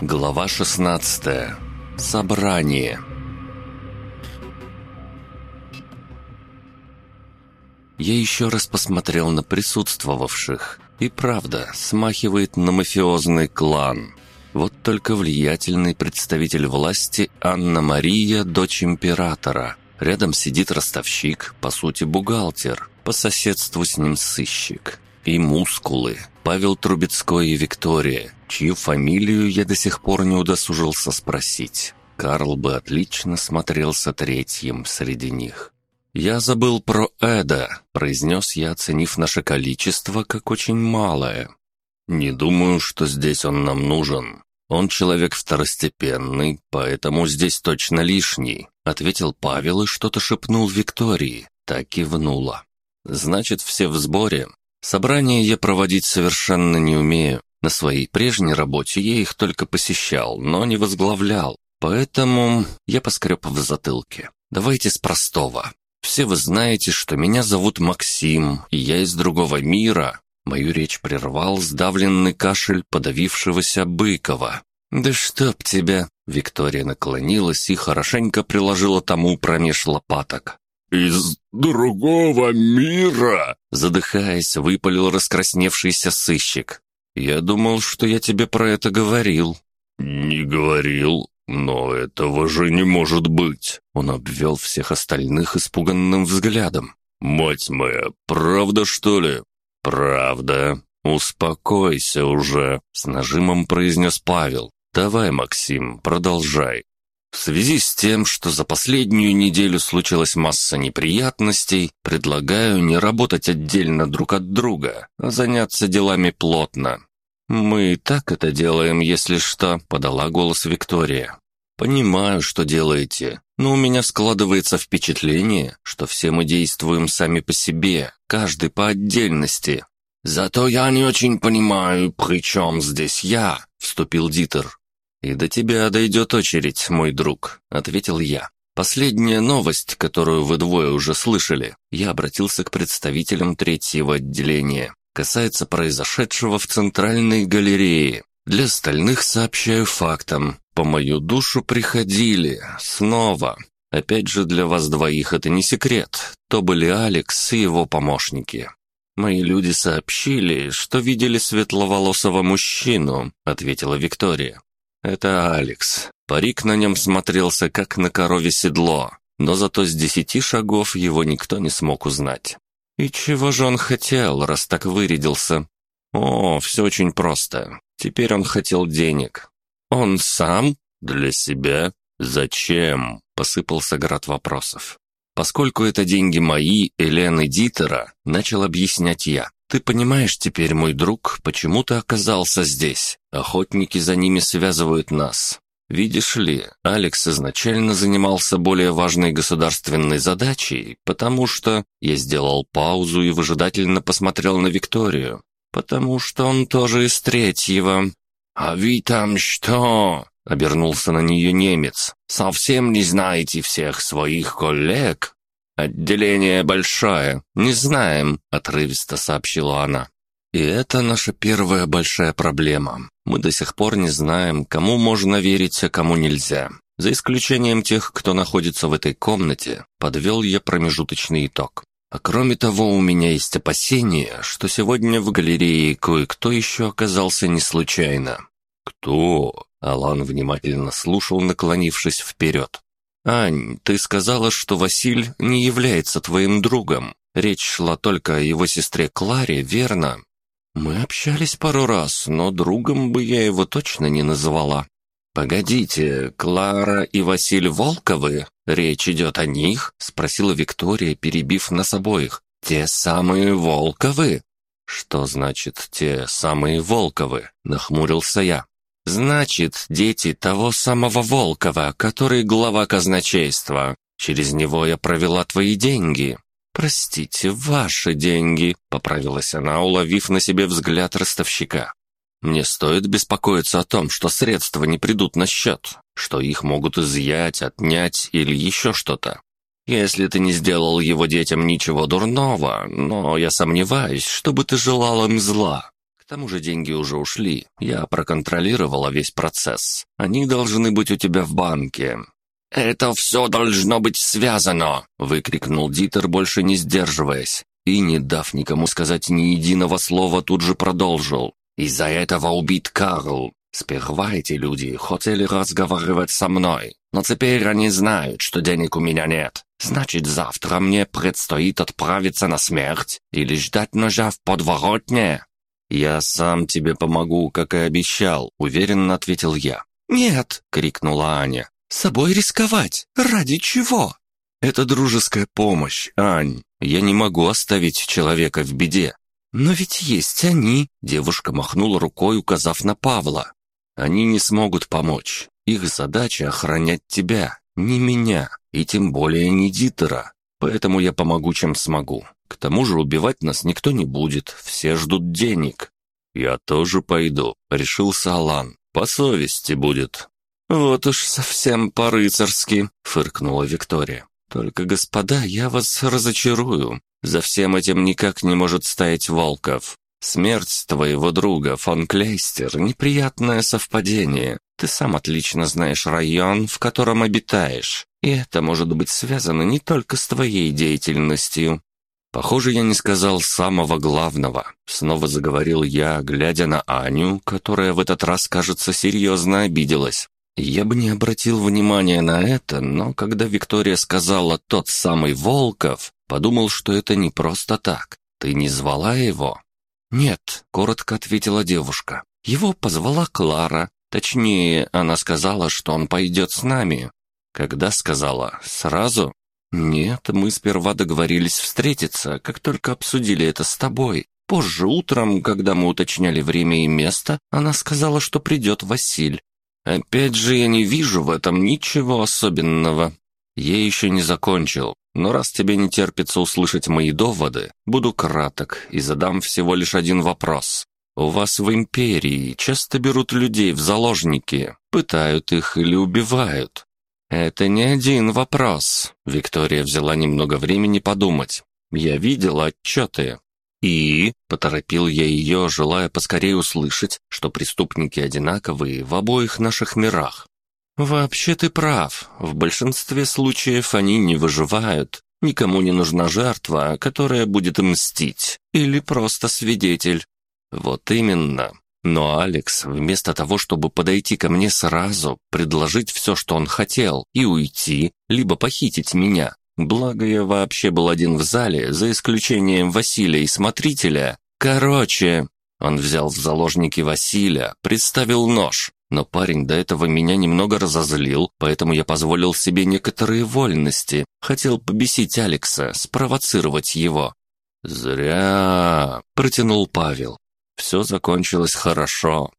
Глава 16. Собрание. Я еще раз посмотрел на присутствовавших. И правда, смахивает на мафиозный клан. Вот только влиятельный представитель власти Анна-Мария, дочь императора. Рядом сидит ростовщик, по сути бухгалтер, по соседству с ним сыщик. И мускулы. Павел Трубецкой и Виктория, чью фамилию я до сих пор не удосужился спросить. Карл бы отлично смотрелся третьим среди них. «Я забыл про Эда», — произнес я, оценив наше количество как очень малое. «Не думаю, что здесь он нам нужен. Он человек второстепенный, поэтому здесь точно лишний», — ответил Павел и что-то шепнул Виктории. Так кивнула. «Значит, все в сборе. Собрания я проводить совершенно не умею. На своей прежней работе я их только посещал, но не возглавлял. Поэтому я поскреб в затылке. Давайте с простого. Все вы знаете, что меня зовут Максим, и я из другого мира. Мою речь прервал сдавленный кашель подавившегося Быкова. «Да чтоб тебя!» Виктория наклонилась и хорошенько приложила тому промеж лопаток. «Из другого мира!» Задыхаясь, выпалил раскрасневшийся сыщик. «Я думал, что я тебе про это говорил». «Не говорил. «Но этого же не может быть!» Он обвел всех остальных испуганным взглядом. «Мать моя, правда, что ли?» «Правда. Успокойся уже», — с нажимом произнес Павел. «Давай, Максим, продолжай. В связи с тем, что за последнюю неделю случилась масса неприятностей, предлагаю не работать отдельно друг от друга, а заняться делами плотно. «Мы и так это делаем, если что», — подала голос Виктория. «Понимаю, что делаете, но у меня складывается впечатление, что все мы действуем сами по себе, каждый по отдельности». «Зато я не очень понимаю, при чем здесь я», — вступил Дитер. «И до тебя дойдет очередь, мой друг», — ответил я. «Последняя новость, которую вы двое уже слышали, я обратился к представителям третьего отделения касается произошедшего в Центральной галерее. Для остальных сообщаю фактом. По мою душу приходили. Снова. Опять же, для вас двоих это не секрет. То были Алекс и его помощники. «Мои люди сообщили, что видели светловолосого мужчину», — ответила Виктория. «Это Алекс. Парик на нем смотрелся, как на корове седло, но зато с десяти шагов его никто не смог узнать. И чего же он хотел, раз так вырядился? О, все очень просто. Теперь он хотел денег. Он сам? Для себя? Зачем? Посыпался град вопросов. Поскольку это деньги мои, Элены Дитера, начал объяснять я. Ты понимаешь теперь, мой друг, почему ты оказался здесь? Охотники за ними связывают нас. Видишь ли, Алекс изначально занимался более важной государственной задачей, потому что я сделал паузу и выжидательно посмотрел на Викторию, потому что он тоже из третьего. «А вы там что?» — обернулся на нее немец. «Совсем не знаете всех своих коллег?» «Отделение большое, не знаем», — отрывисто сообщила она. «И это наша первая большая проблема. Мы до сих пор не знаем, кому можно верить, а кому нельзя. За исключением тех, кто находится в этой комнате, подвел я промежуточный итог. А кроме того, у меня есть опасение, что сегодня в галерее кое-кто еще оказался не случайно. «Кто?» — Алан внимательно слушал, наклонившись вперед. «Ань, ты сказала, что Василь не является твоим другом. Речь шла только о его сестре Кларе, верно?» «Мы общались пару раз, но другом бы я его точно не называла». «Погодите, Клара и Василь Волковы? Речь идет о них?» — спросила Виктория, перебив нас обоих. «Те самые Волковы?» «Что значит «те самые Волковы»?» — нахмурился я. «Значит, дети того самого Волкова, который глава казначейства. Через него я провела твои деньги. «Простите, ваши деньги», — поправилась она, уловив на себе взгляд ростовщика. «Мне стоит беспокоиться о том, что средства не придут на счет, что их могут изъять, отнять или еще что-то». Если ты не сделал его детям ничего дурного, но я сомневаюсь, чтобы ты желал им зла. Тому же деньги уже ушли. Я проконтролировала весь процесс. Они должны быть у тебя в банке. «Это все должно быть связано!» — выкрикнул Дитер, больше не сдерживаясь. И, не дав никому сказать ни единого слова, тут же продолжил. «Из-за этого убит Карл. Сперва эти люди хотели разговаривать со мной, но теперь они знают, что денег у меня нет. Значит, завтра мне предстоит отправиться на смерть или ждать ножа в подворотне?» «Я сам тебе помогу, как и обещал», — уверенно ответил я. «Нет!» — крикнула Аня. «С собой рисковать? Ради чего?» «Это дружеская помощь, Ань. Я не могу оставить человека в беде». «Но ведь есть они!» — девушка махнула рукой, указав на Павла. «Они не смогут помочь. Их задача — охранять тебя, не меня, и тем более не Дитера. Поэтому я помогу, чем смогу. К тому же убивать нас никто не будет, все ждут денег». «Я тоже пойду», — решился Алан. «По совести будет». «Вот уж совсем по-рыцарски», — фыркнула Виктория. «Только, господа, я вас разочарую. За всем этим никак не может стоять Волков. Смерть твоего друга, фон Клейстер, неприятное совпадение. Ты сам отлично знаешь район, в котором обитаешь, и это может быть связано не только с твоей деятельностью». «Похоже, я не сказал самого главного», — снова заговорил я, глядя на Аню, которая в этот раз, кажется, серьезно обиделась. Я бы не обратил внимания на это, но когда Виктория сказала «тот самый Волков», подумал, что это не просто так. Ты не звала его? «Нет», — коротко ответила девушка. «Его позвала Клара. Точнее, она сказала, что он пойдет с нами». «Когда сказала? Сразу?» «Нет, мы сперва договорились встретиться, как только обсудили это с тобой. Позже утром, когда мы уточняли время и место, она сказала, что придет Василь. Опять же, я не вижу в этом ничего особенного. Я еще не закончил, но раз тебе не терпится услышать мои доводы, буду краток и задам всего лишь один вопрос. У вас в империи часто берут людей в заложники, пытают их или убивают. Это не один вопрос. Виктория взяла немного времени подумать. Я видела отчеты. «И?» — поторопил я ее, желая поскорее услышать, что преступники одинаковые в обоих наших мирах. «Вообще ты прав. В большинстве случаев они не выживают. Никому не нужна жертва, которая будет мстить. Или просто свидетель». «Вот именно. Но Алекс, вместо того, чтобы подойти ко мне сразу, предложить все, что он хотел, и уйти, либо похитить меня, Благо я вообще был один в зале, за исключением Василия и Смотрителя. Короче, он взял в заложники Василия, представил нож. Но парень до этого меня немного разозлил, поэтому я позволил себе некоторые вольности. Хотел побесить Алекса, спровоцировать его. «Зря», — протянул Павел. «Все закончилось хорошо».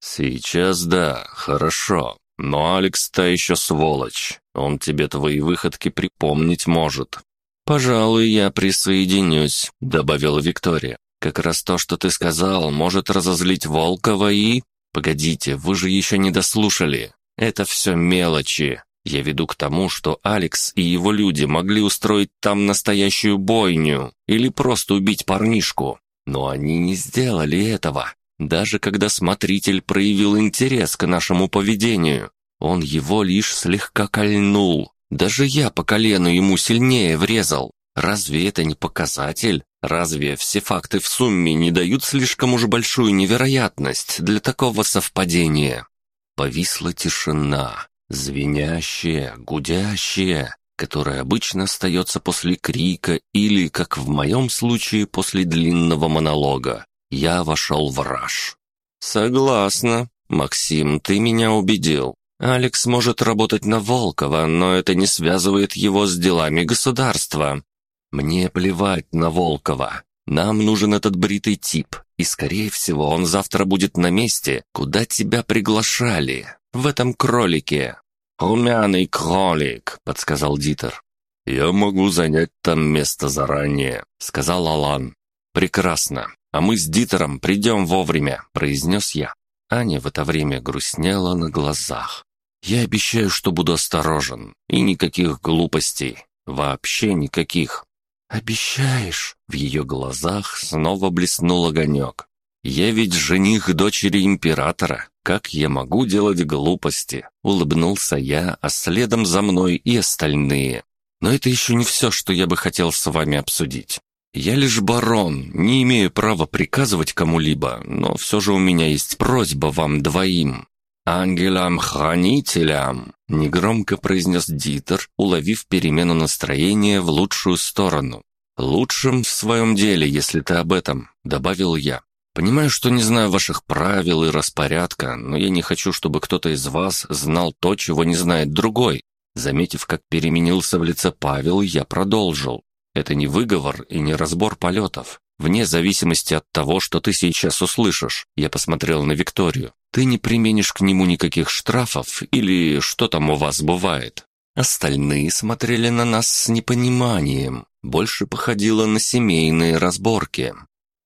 «Сейчас да, хорошо. Но Алекс та еще сволочь. Он тебе твои выходки припомнить может. Пожалуй, я присоединюсь, добавила Виктория. Как раз то, что ты сказал, может разозлить Волкова и... Погодите, вы же еще не дослушали. Это все мелочи. Я веду к тому, что Алекс и его люди могли устроить там настоящую бойню или просто убить парнишку. Но они не сделали этого. Даже когда смотритель проявил интерес к нашему поведению, он его лишь слегка кольнул. Даже я по колену ему сильнее врезал. Разве это не показатель? Разве все факты в сумме не дают слишком уж большую невероятность для такого совпадения? Повисла тишина, звенящая, гудящая, которая обычно остается после крика или, как в моем случае, после длинного монолога. Я вошел в раж. «Согласна. Максим, ты меня убедил. Алекс может работать на Волкова, но это не связывает его с делами государства. Мне плевать на Волкова. Нам нужен этот бритый тип, и, скорее всего, он завтра будет на месте, куда тебя приглашали, в этом кролике». «Румяный кролик», — подсказал Дитер. «Я могу занять там место заранее», — сказал Алан. «Прекрасно а мы с Дитером придем вовремя», — произнес я. Аня в это время грустнела на глазах. «Я обещаю, что буду осторожен, и никаких глупостей. Вообще никаких. «Обещаешь?» В ее глазах снова блеснул огонек. «Я ведь жених дочери императора. Как я могу делать глупости?» Улыбнулся я, а следом за мной и остальные. «Но это еще не все, что я бы хотел с вами обсудить. Я лишь барон, не имею права приказывать кому-либо, но все же у меня есть просьба вам двоим. «Ангелам-хранителям!» — негромко произнес Дитер, уловив перемену настроения в лучшую сторону. «Лучшим в своем деле, если ты об этом», — добавил я. «Понимаю, что не знаю ваших правил и распорядка, но я не хочу, чтобы кто-то из вас знал то, чего не знает другой». Заметив, как переменился в лице Павел, я продолжил. «Это не выговор и не разбор полетов. Вне зависимости от того, что ты сейчас услышишь, я посмотрел на Викторию. Ты не применишь к нему никаких штрафов или что там у вас бывает. Остальные смотрели на нас с непониманием. Больше походило на семейные разборки.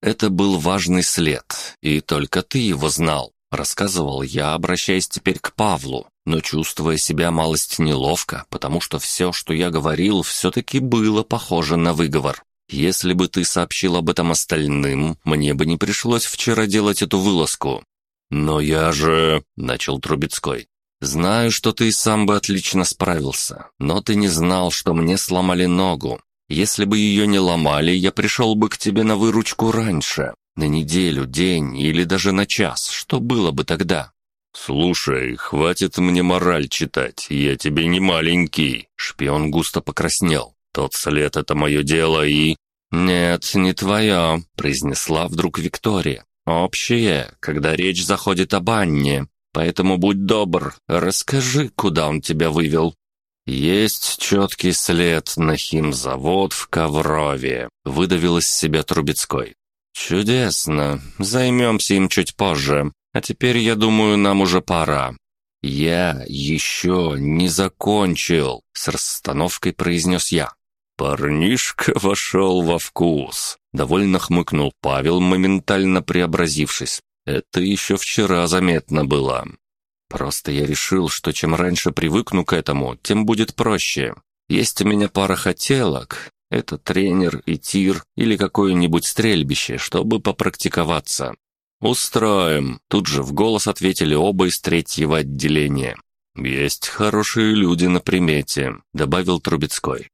Это был важный след, и только ты его знал. Рассказывал я, обращаясь теперь к Павлу, но чувствуя себя малость неловко, потому что все, что я говорил, все-таки было похоже на выговор. Если бы ты сообщил об этом остальным, мне бы не пришлось вчера делать эту вылазку. Но я же... — начал Трубецкой. Знаю, что ты сам бы отлично справился, но ты не знал, что мне сломали ногу. Если бы ее не ломали, я пришел бы к тебе на выручку раньше, на неделю, день или даже на час. Что было бы тогда? «Слушай, хватит мне мораль читать, я тебе не маленький», — шпион густо покраснел. Тот след — это мое дело и...» «Нет, не твое», — произнесла вдруг Виктория. «Общее, когда речь заходит об Анне. Поэтому будь добр, расскажи, куда он тебя вывел». «Есть четкий след на химзавод в Коврове», — выдавил из себя Трубецкой. «Чудесно. Займемся им чуть позже. А теперь, я думаю, нам уже пора. «Я еще не закончил», — с расстановкой произнес я. «Парнишка вошел во вкус», — довольно хмыкнул Павел, моментально преобразившись. «Это еще вчера заметно было. Просто я решил, что чем раньше привыкну к этому, тем будет проще. Есть у меня пара хотелок. Это тренер и тир или какое-нибудь стрельбище, чтобы попрактиковаться. «Устроим», — тут же в голос ответили оба из третьего отделения. «Есть хорошие люди на примете», — добавил Трубецкой.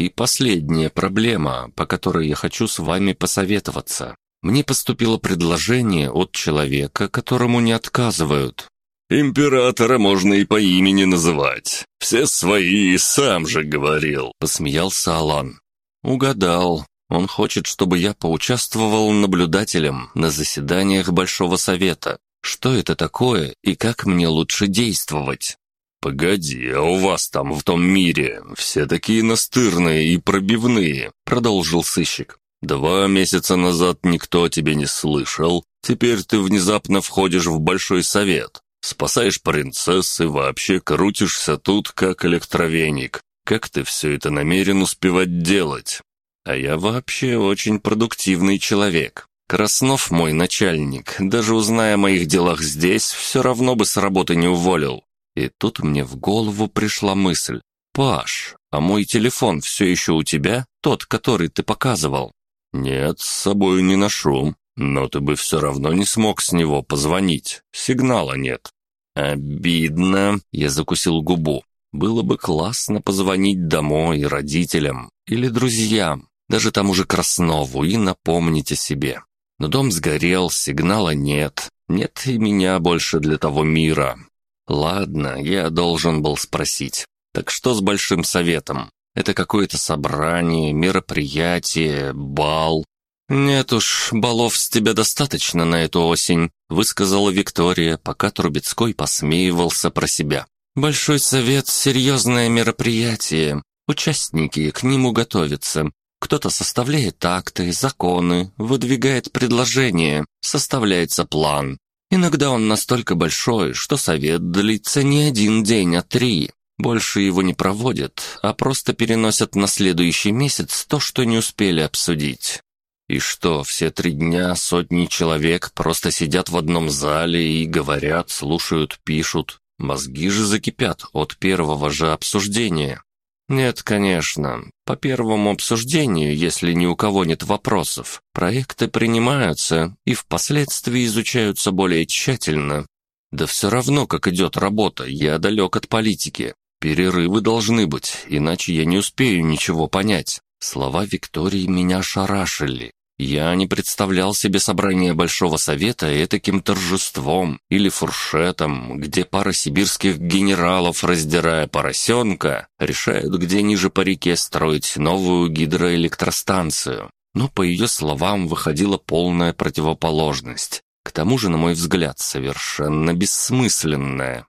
И последняя проблема, по которой я хочу с вами посоветоваться. Мне поступило предложение от человека, которому не отказывают. «Императора можно и по имени называть. Все свои, сам же говорил», — посмеялся Алан. «Угадал. Он хочет, чтобы я поучаствовал наблюдателем на заседаниях Большого Совета. Что это такое и как мне лучше действовать?» «Погоди, а у вас там, в том мире, все такие настырные и пробивные», — продолжил сыщик. «Два месяца назад никто о тебе не слышал, теперь ты внезапно входишь в Большой Совет, спасаешь принцесс и вообще крутишься тут, как электровеник. Как ты все это намерен успевать делать?» «А я вообще очень продуктивный человек. Краснов мой начальник, даже узная о моих делах здесь, все равно бы с работы не уволил. И тут мне в голову пришла мысль. «Паш, а мой телефон все еще у тебя? Тот, который ты показывал?» «Нет, с собой не ношу. Но ты бы все равно не смог с него позвонить. Сигнала нет». «Обидно», — я закусил губу. «Было бы классно позвонить домой родителям или друзьям, даже тому же Краснову, и напомнить о себе. Но дом сгорел, сигнала нет. Нет и меня больше для того мира. Ладно, я должен был спросить. Так что с Большим Советом? Это какое-то собрание, мероприятие, бал? Нет уж, балов с тебя достаточно на эту осень, высказала Виктория, пока Трубецкой посмеивался про себя. Большой Совет — серьезное мероприятие. Участники к нему готовятся. Кто-то составляет акты, законы, выдвигает предложения, составляется план. Иногда он настолько большой, что совет длится не один день, а три. Больше его не проводят, а просто переносят на следующий месяц то, что не успели обсудить. И что, все три дня сотни человек просто сидят в одном зале и говорят, слушают, пишут. Мозги же закипят от первого же обсуждения. «Нет, конечно. По первому обсуждению, если ни у кого нет вопросов, проекты принимаются и впоследствии изучаются более тщательно. Да все равно, как идет работа, я далек от политики. Перерывы должны быть, иначе я не успею ничего понять». Слова Виктории меня шарашили. Я не представлял себе собрание Большого Совета этаким торжеством или фуршетом, где пара сибирских генералов, раздирая поросенка, решают, где ниже по реке строить новую гидроэлектростанцию. Но, по ее словам, выходила полная противоположность. К тому же, на мой взгляд, совершенно бессмысленная.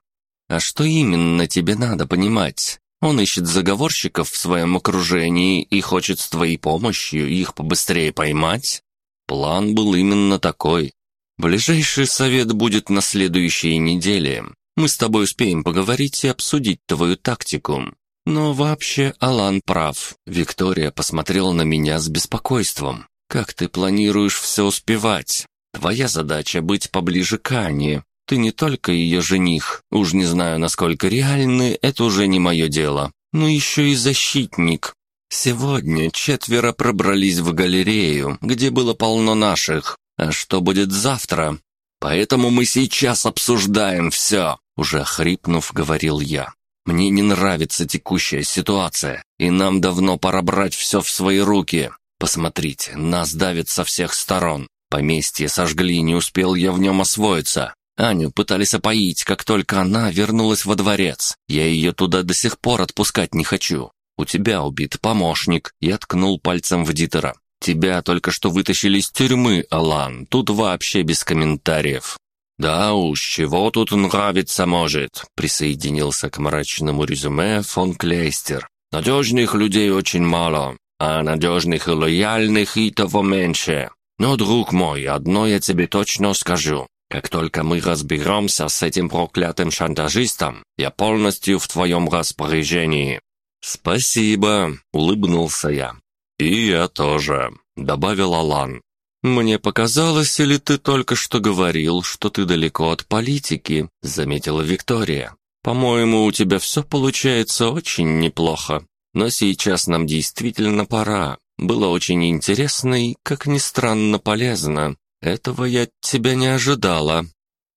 «А что именно тебе надо понимать?» Он ищет заговорщиков в своем окружении и хочет с твоей помощью их побыстрее поймать? План был именно такой. Ближайший совет будет на следующей неделе. Мы с тобой успеем поговорить и обсудить твою тактику. Но вообще Алан прав. Виктория посмотрела на меня с беспокойством. Как ты планируешь все успевать? Твоя задача быть поближе к Ане, ты не только ее жених, уж не знаю, насколько реальны, это уже не мое дело, но еще и защитник. Сегодня четверо пробрались в галерею, где было полно наших. А что будет завтра? Поэтому мы сейчас обсуждаем все, уже хрипнув, говорил я. Мне не нравится текущая ситуация, и нам давно пора брать все в свои руки. Посмотрите, нас давит со всех сторон. Поместье сожгли, не успел я в нем освоиться. Аню пытались опоить, как только она вернулась во дворец. Я ее туда до сих пор отпускать не хочу. У тебя убит помощник. Я ткнул пальцем в Дитера. Тебя только что вытащили из тюрьмы, Алан. Тут вообще без комментариев. «Да уж, чего тут нравится может», — присоединился к мрачному резюме фон Клейстер. «Надежных людей очень мало, а надежных и лояльных и того меньше. Но, друг мой, одно я тебе точно скажу. Как только мы разберемся с этим проклятым шантажистом, я полностью в твоем распоряжении». «Спасибо», — улыбнулся я. «И я тоже», — добавил Алан. «Мне показалось, или ты только что говорил, что ты далеко от политики», — заметила Виктория. «По-моему, у тебя все получается очень неплохо. Но сейчас нам действительно пора. Было очень интересно и, как ни странно, полезно. «Этого я от тебя не ожидала».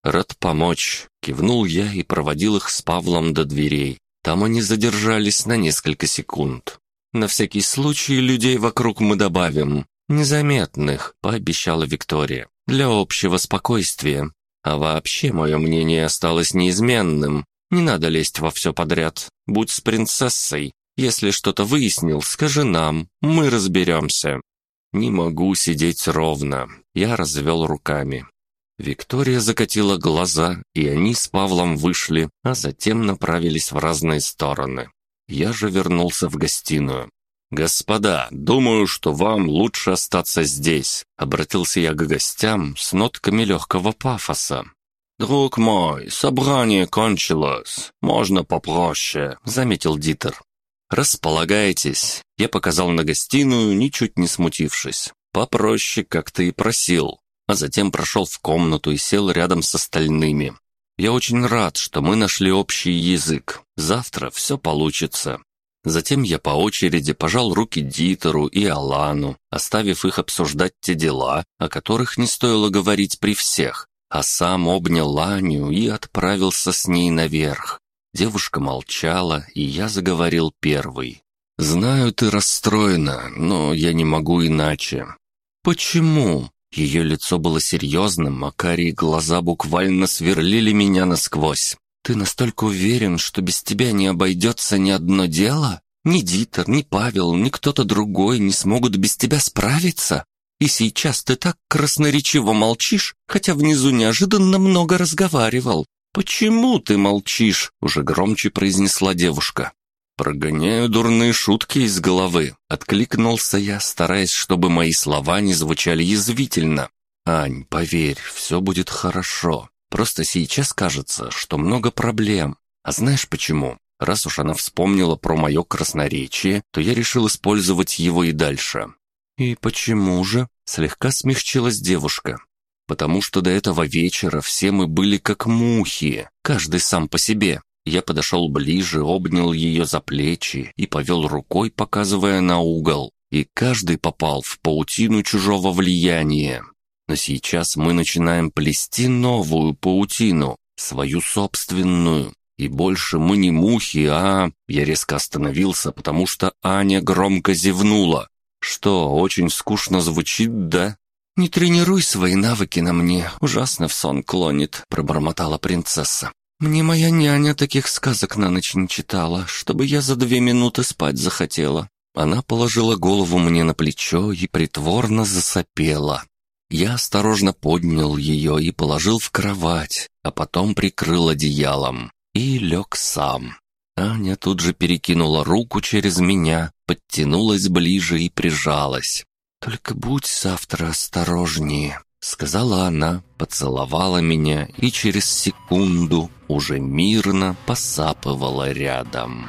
«Рад помочь», — кивнул я и проводил их с Павлом до дверей. Там они задержались на несколько секунд. «На всякий случай людей вокруг мы добавим. Незаметных», — пообещала Виктория. «Для общего спокойствия. А вообще мое мнение осталось неизменным. Не надо лезть во все подряд. Будь с принцессой. Если что-то выяснил, скажи нам, мы разберемся. Не могу сидеть ровно. Я развел руками. Виктория закатила глаза, и они с Павлом вышли, а затем направились в разные стороны. Я же вернулся в гостиную. «Господа, думаю, что вам лучше остаться здесь», — обратился я к гостям с нотками легкого пафоса. «Друг мой, собрание кончилось. Можно попроще», — заметил Дитер. «Располагайтесь», — я показал на гостиную, ничуть не смутившись. «Попроще, как ты и просил». А затем прошел в комнату и сел рядом с остальными. «Я очень рад, что мы нашли общий язык. Завтра все получится». Затем я по очереди пожал руки Дитеру и Алану, оставив их обсуждать те дела, о которых не стоило говорить при всех, а сам обнял Аню и отправился с ней наверх. Девушка молчала, и я заговорил первый. «Знаю, ты расстроена, но я не могу иначе». «Почему?» Ее лицо было серьезным, а карие глаза буквально сверлили меня насквозь. «Ты настолько уверен, что без тебя не обойдется ни одно дело? Ни Дитер, ни Павел, ни кто-то другой не смогут без тебя справиться? И сейчас ты так красноречиво молчишь, хотя внизу неожиданно много разговаривал. «Почему ты молчишь?» — уже громче произнесла девушка. «Прогоняю дурные шутки из головы», — откликнулся я, стараясь, чтобы мои слова не звучали язвительно. «Ань, поверь, все будет хорошо. Просто сейчас кажется, что много проблем. А знаешь почему? Раз уж она вспомнила про мое красноречие, то я решил использовать его и дальше». «И почему же?» — слегка смягчилась девушка потому что до этого вечера все мы были как мухи, каждый сам по себе. Я подошел ближе, обнял ее за плечи и повел рукой, показывая на угол. И каждый попал в паутину чужого влияния. Но сейчас мы начинаем плести новую паутину, свою собственную. И больше мы не мухи, а... Я резко остановился, потому что Аня громко зевнула. Что, очень скучно звучит, да? «Не тренируй свои навыки на мне, ужасно в сон клонит», — пробормотала принцесса. «Мне моя няня таких сказок на ночь не читала, чтобы я за две минуты спать захотела». Она положила голову мне на плечо и притворно засопела. Я осторожно поднял ее и положил в кровать, а потом прикрыл одеялом и лег сам. Аня тут же перекинула руку через меня, подтянулась ближе и прижалась. «Только будь завтра осторожнее», — сказала она, поцеловала меня и через секунду уже мирно посапывала рядом.